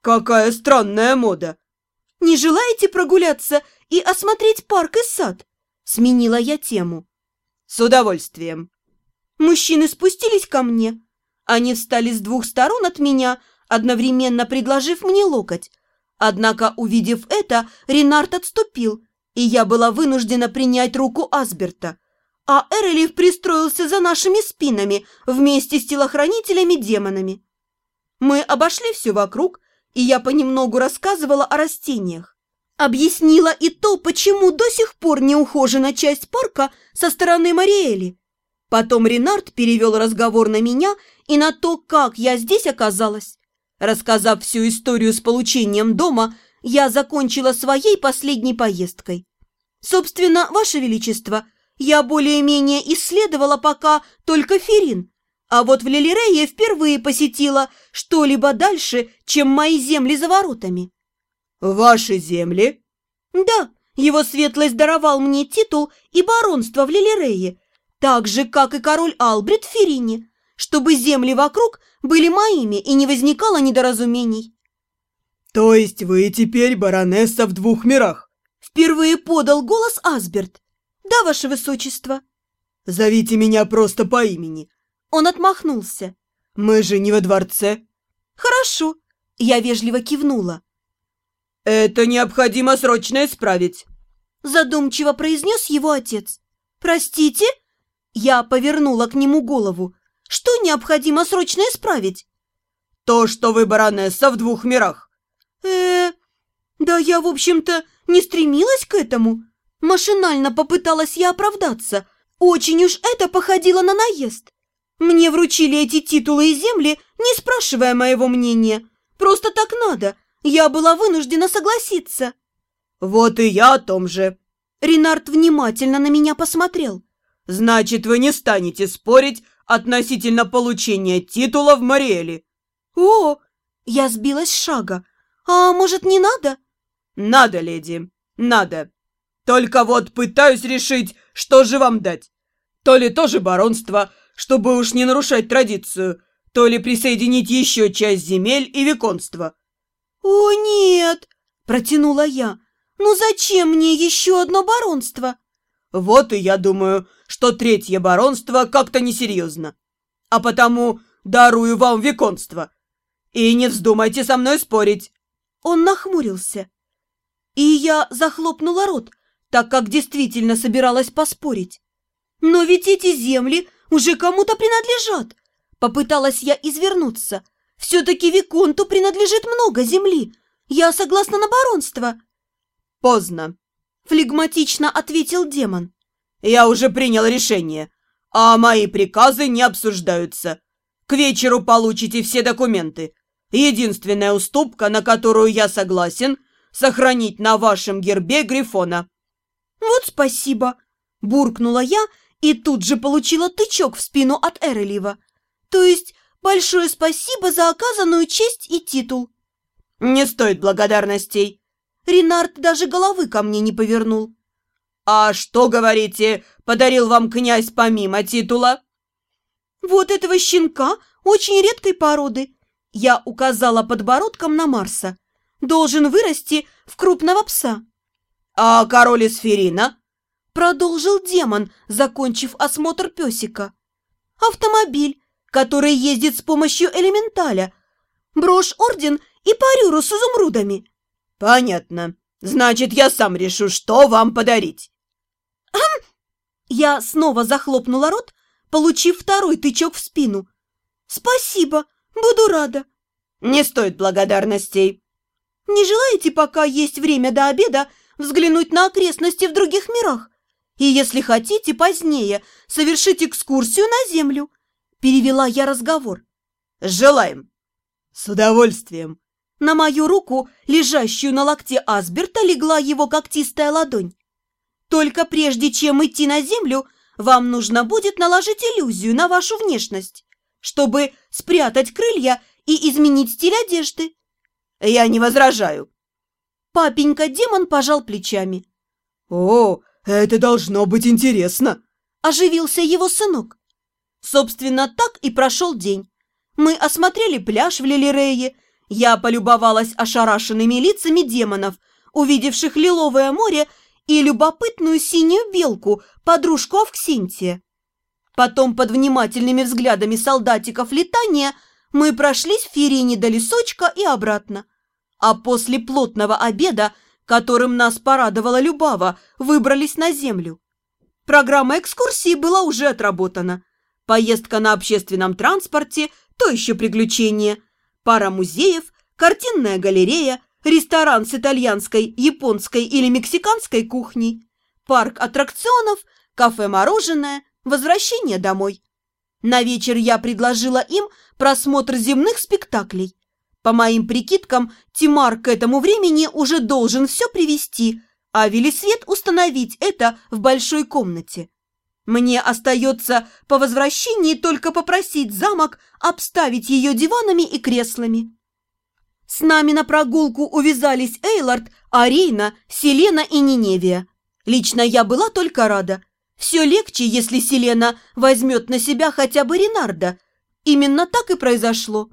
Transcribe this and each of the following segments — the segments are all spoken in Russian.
Какая странная мода. Не желаете прогуляться и осмотреть парк и сад? Сменила я тему. С удовольствием. Мужчины спустились ко мне. Они встали с двух сторон от меня, одновременно предложив мне локоть. Однако, увидев это, Ренард отступил, и я была вынуждена принять руку Асберта. А Эрелив пристроился за нашими спинами вместе с телохранителями-демонами. Мы обошли все вокруг, и я понемногу рассказывала о растениях. Объяснила и то, почему до сих пор не ухожена часть парка со стороны Мариэли. Потом Ренард перевел разговор на меня и на то, как я здесь оказалась. Рассказав всю историю с получением дома, я закончила своей последней поездкой. Собственно, Ваше Величество, я более-менее исследовала пока только Ферин, а вот в Лилирее впервые посетила что-либо дальше, чем мои земли за воротами. Ваши земли? Да, его светлость даровал мне титул и баронство в Лилирее, так же, как и король Албрит в Ферине, чтобы земли вокруг были моими и не возникало недоразумений. То есть вы теперь баронесса в двух мирах? Впервые подал голос Асберт. Да, ваше высочество. Зовите меня просто по имени. Он отмахнулся. Мы же не во дворце. Хорошо. Я вежливо кивнула. Это необходимо срочно исправить. Задумчиво произнес его отец. Простите? Я повернула к нему голову. Что необходимо срочно исправить? То, что вы баронесса в двух мирах. э Да я, в общем-то, не стремилась к этому. Машинально попыталась я оправдаться. Очень уж это походило на наезд. Мне вручили эти титулы и земли, не спрашивая моего мнения. Просто так надо. Я была вынуждена согласиться. Вот и я о том же. Ренард внимательно на меня посмотрел. Значит, вы не станете спорить относительно получения титула в Мариэле. О, я сбилась с шага. А может, не надо? Надо, леди, надо. Только вот пытаюсь решить, что же вам дать. То ли тоже баронство, чтобы уж не нарушать традицию, то ли присоединить еще часть земель и виконства. «О, нет!» – протянула я. «Ну зачем мне еще одно баронство?» «Вот и я думаю, что третье баронство как-то несерьезно. А потому дарую вам виконство. И не вздумайте со мной спорить». Он нахмурился. И я захлопнула рот, так как действительно собиралась поспорить. «Но ведь эти земли уже кому-то принадлежат!» Попыталась я извернуться. «Все-таки Виконту принадлежит много земли. Я согласна на баронство». «Поздно», — флегматично ответил демон. «Я уже принял решение, а мои приказы не обсуждаются. К вечеру получите все документы. Единственная уступка, на которую я согласен, сохранить на вашем гербе Грифона». «Вот спасибо!» – буркнула я и тут же получила тычок в спину от Эрелива. То есть большое спасибо за оказанную честь и титул. Не стоит благодарностей. Ренард даже головы ко мне не повернул. А что, говорите, подарил вам князь помимо титула? Вот этого щенка очень редкой породы. Я указала подбородком на Марса. Должен вырасти в крупного пса. А король из Ферина? Продолжил демон, закончив осмотр песика. Автомобиль, который ездит с помощью элементаля. Брошь-орден и парюру с изумрудами. Понятно. Значит, я сам решу, что вам подарить. Ам! Я снова захлопнула рот, получив второй тычок в спину. Спасибо, буду рада. Не стоит благодарностей. Не желаете, пока есть время до обеда, взглянуть на окрестности в других мирах? И если хотите, позднее совершить экскурсию на Землю. Перевела я разговор. Желаем. С удовольствием. На мою руку, лежащую на локте Асберта, легла его когтистая ладонь. Только прежде чем идти на Землю, вам нужно будет наложить иллюзию на вашу внешность, чтобы спрятать крылья и изменить стиль одежды. Я не возражаю. Папенька-демон пожал плечами. О, «Это должно быть интересно!» – оживился его сынок. Собственно, так и прошел день. Мы осмотрели пляж в Лилирее Я полюбовалась ошарашенными лицами демонов, увидевших лиловое море и любопытную синюю белку, подружку Авксинтия. Потом под внимательными взглядами солдатиков летания мы прошлись в Ферине до лесочка и обратно. А после плотного обеда, которым нас порадовала Любава, выбрались на землю. Программа экскурсии была уже отработана. Поездка на общественном транспорте – то еще приключение. Пара музеев, картинная галерея, ресторан с итальянской, японской или мексиканской кухней, парк аттракционов, кафе-мороженое, возвращение домой. На вечер я предложила им просмотр земных спектаклей. По моим прикидкам, Тимар к этому времени уже должен все привести, а Велисвет установить это в большой комнате. Мне остается по возвращении только попросить замок обставить ее диванами и креслами. С нами на прогулку увязались Эйлард, Арейна, Селена и Ниневия. Лично я была только рада. Все легче, если Селена возьмет на себя хотя бы Ренарда. Именно так и произошло.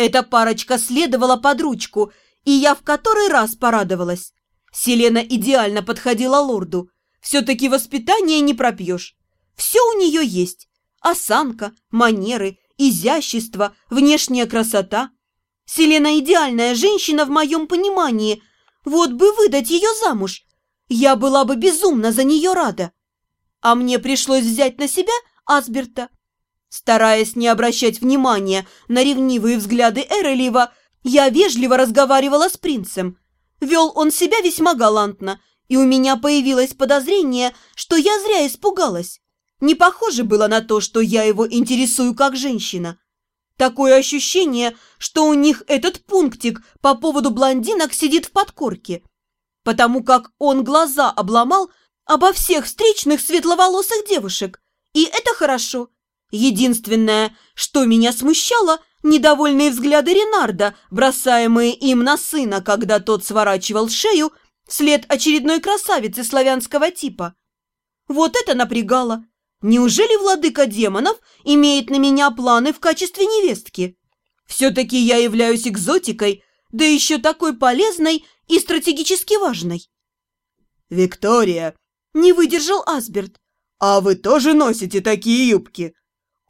Эта парочка следовала под ручку, и я в который раз порадовалась. Селена идеально подходила лорду. Все-таки воспитание не пропьешь. Все у нее есть. Осанка, манеры, изящество, внешняя красота – Селена идеальная женщина в моем понимании. Вот бы выдать ее замуж. Я была бы безумно за нее рада. А мне пришлось взять на себя Асберта. Стараясь не обращать внимания на ревнивые взгляды Эрелива, я вежливо разговаривала с принцем. Вел он себя весьма галантно, и у меня появилось подозрение, что я зря испугалась. Не похоже было на то, что я его интересую как женщина. Такое ощущение, что у них этот пунктик по поводу блондинок сидит в подкорке, потому как он глаза обломал обо всех встречных светловолосых девушек. И это хорошо. Единственное, что меня смущало, недовольные взгляды Ренарда, бросаемые им на сына, когда тот сворачивал шею вслед очередной красавицы славянского типа. Вот это напрягало. Неужели владыка демонов имеет на меня планы в качестве невестки? Все-таки я являюсь экзотикой, да еще такой полезной и стратегически важной. «Виктория!» – не выдержал Асберт. «А вы тоже носите такие юбки?»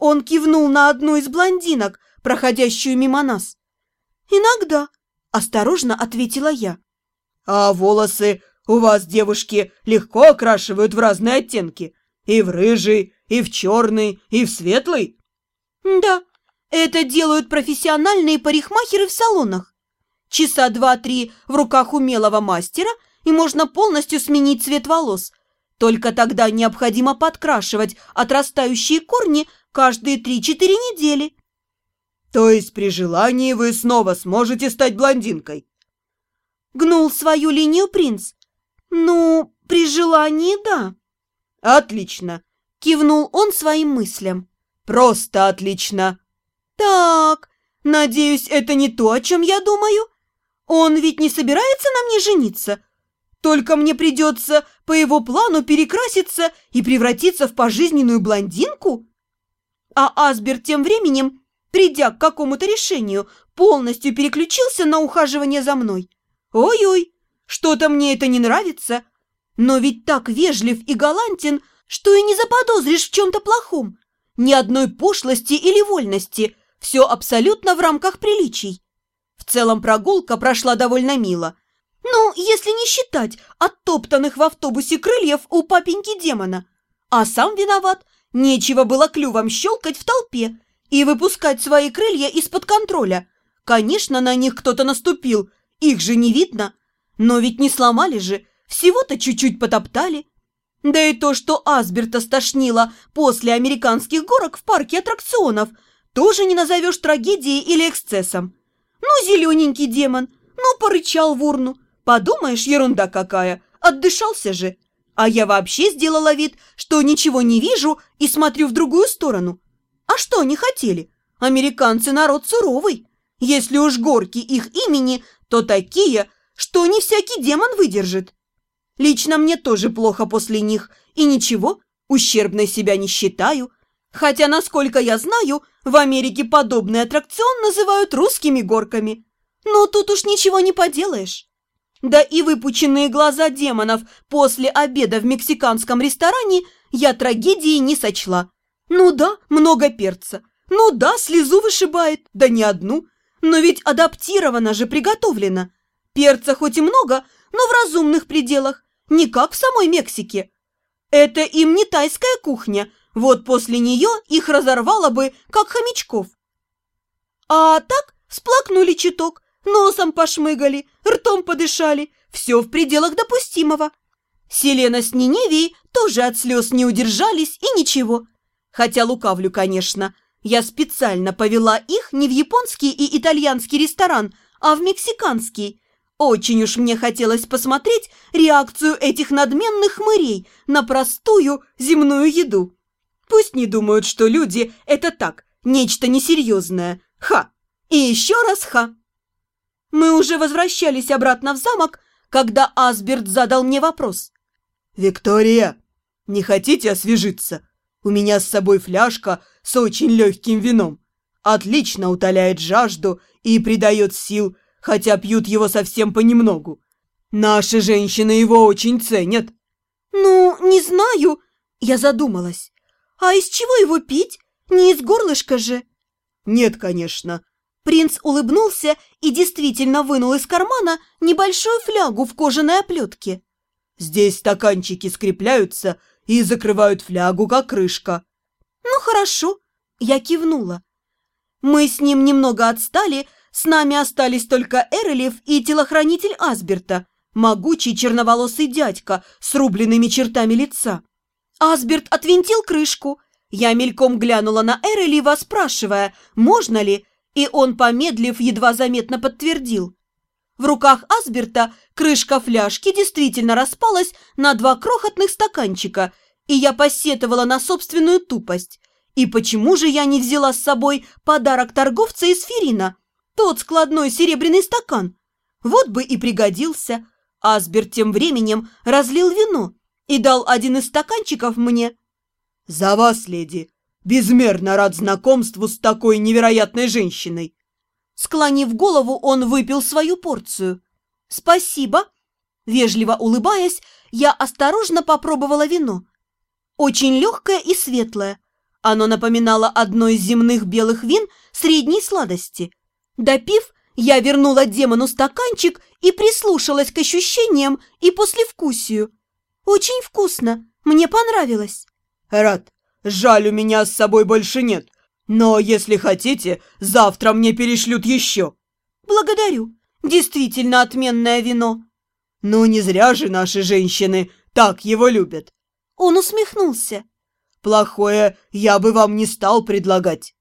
Он кивнул на одну из блондинок, проходящую мимо нас. «Иногда», – осторожно ответила я. «А волосы у вас, девушки, легко окрашивают в разные оттенки?» И в рыжий, и в черный, и в светлый? Да, это делают профессиональные парикмахеры в салонах. Часа два-три в руках умелого мастера, и можно полностью сменить цвет волос. Только тогда необходимо подкрашивать отрастающие корни каждые три-четыре недели. То есть при желании вы снова сможете стать блондинкой? Гнул свою линию принц. Ну, при желании, да. «Отлично!» – кивнул он своим мыслям. «Просто отлично!» «Так, надеюсь, это не то, о чем я думаю? Он ведь не собирается на мне жениться? Только мне придется по его плану перекраситься и превратиться в пожизненную блондинку?» А Асберт тем временем, придя к какому-то решению, полностью переключился на ухаживание за мной. «Ой-ой, что-то мне это не нравится!» но ведь так вежлив и галантен, что и не заподозришь в чем-то плохом. Ни одной пошлости или вольности, все абсолютно в рамках приличий. В целом прогулка прошла довольно мило. Ну, если не считать оттоптанных в автобусе крыльев у папеньки демона. А сам виноват, нечего было клювом щелкать в толпе и выпускать свои крылья из-под контроля. Конечно, на них кто-то наступил, их же не видно. Но ведь не сломали же, всего-то чуть-чуть потоптали. Да и то, что Асберта стошнило после американских горок в парке аттракционов, тоже не назовешь трагедией или эксцессом. Ну, зелененький демон, ну, порычал в урну. Подумаешь, ерунда какая, отдышался же. А я вообще сделала вид, что ничего не вижу и смотрю в другую сторону. А что они хотели? Американцы народ суровый. Если уж горки их имени, то такие, что не всякий демон выдержит. Лично мне тоже плохо после них, и ничего, ущербной себя не считаю. Хотя, насколько я знаю, в Америке подобный аттракцион называют русскими горками. Но тут уж ничего не поделаешь. Да и выпученные глаза демонов после обеда в мексиканском ресторане я трагедии не сочла. Ну да, много перца. Ну да, слезу вышибает, да не одну. Но ведь адаптировано же приготовлено. Перца хоть и много, но в разумных пределах, не как в самой Мексике. Это им не тайская кухня, вот после нее их разорвало бы, как хомячков. А так сплакнули чуток, носом пошмыгали, ртом подышали, все в пределах допустимого. Селена с Ниневией тоже от слез не удержались и ничего. Хотя лукавлю, конечно. Я специально повела их не в японский и итальянский ресторан, а в мексиканский. Очень уж мне хотелось посмотреть реакцию этих надменных хмырей на простую земную еду. Пусть не думают, что люди – это так, нечто несерьезное. Ха! И еще раз ха! Мы уже возвращались обратно в замок, когда Асберт задал мне вопрос. «Виктория, не хотите освежиться? У меня с собой фляжка с очень легким вином. Отлично утоляет жажду и придает сил, хотя пьют его совсем понемногу. Наши женщины его очень ценят». «Ну, не знаю», – я задумалась. «А из чего его пить? Не из горлышка же?» «Нет, конечно». Принц улыбнулся и действительно вынул из кармана небольшую флягу в кожаной оплетке. «Здесь стаканчики скрепляются и закрывают флягу, как крышка». «Ну, хорошо», – я кивнула. Мы с ним немного отстали, с нами остались только Эрелев и телохранитель Асберта, могучий черноволосый дядька с рубленными чертами лица. Асберт отвинтил крышку. Я мельком глянула на Эрелива, спрашивая, можно ли, и он, помедлив, едва заметно подтвердил. В руках Асберта крышка фляжки действительно распалась на два крохотных стаканчика, и я посетовала на собственную тупость. И почему же я не взяла с собой подарок торговца из Ферина, тот складной серебряный стакан? Вот бы и пригодился. Асберт тем временем разлил вино, и дал один из стаканчиков мне. «За вас, леди! Безмерно рад знакомству с такой невероятной женщиной!» Склонив голову, он выпил свою порцию. «Спасибо!» Вежливо улыбаясь, я осторожно попробовала вино. Очень легкое и светлое. Оно напоминало одно из земных белых вин средней сладости. Допив, я вернула демону стаканчик и прислушалась к ощущениям и послевкусию. Очень вкусно. Мне понравилось. Рад. Жаль, у меня с собой больше нет. Но если хотите, завтра мне перешлют еще. Благодарю. Действительно отменное вино. Ну, не зря же наши женщины так его любят. Он усмехнулся. Плохое я бы вам не стал предлагать.